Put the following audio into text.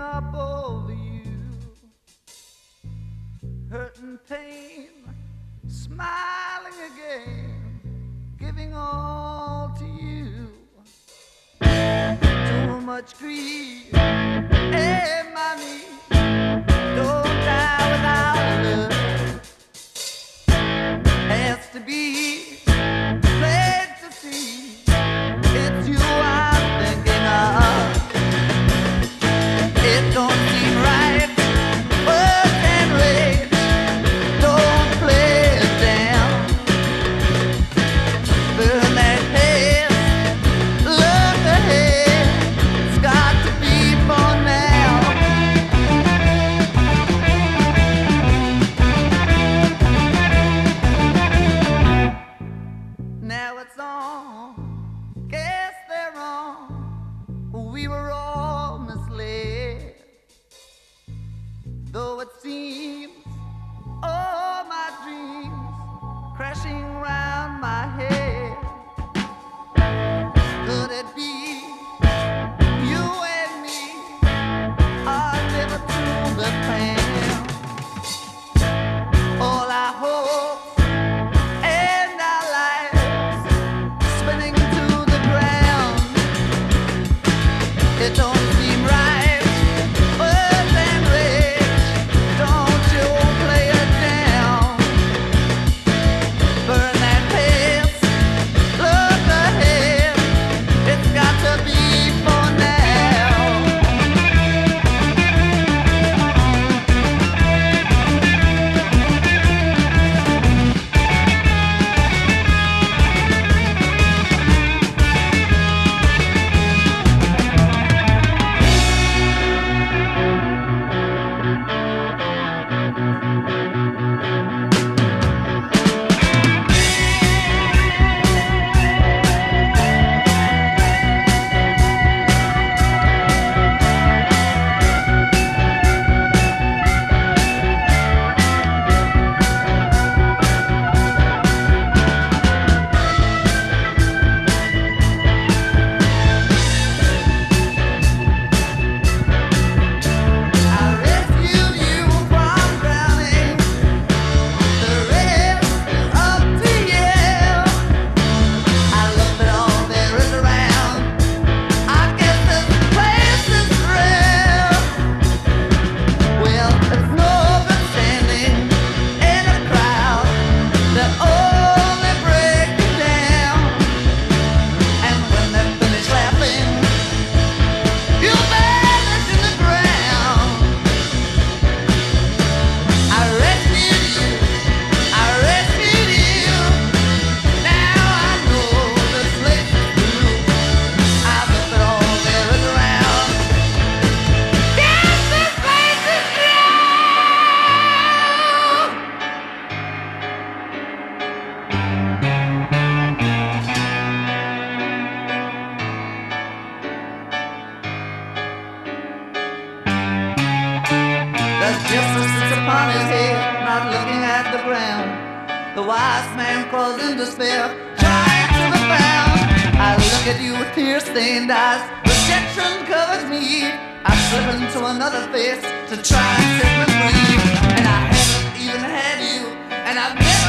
up over you. Hurt and pain, smiling again, giving all to you. Too much grief, hey, mommy, don't die without love. Has to be. Guess they're wrong. We were all misled. Though it seems all my dreams crashing round my head. Not looking at the ground. The wise man crawls in despair, trying to be found. I look at you with tear-stained eyes, rejection covers me. I slip into another face to try and me free, and I haven't even had you, and I've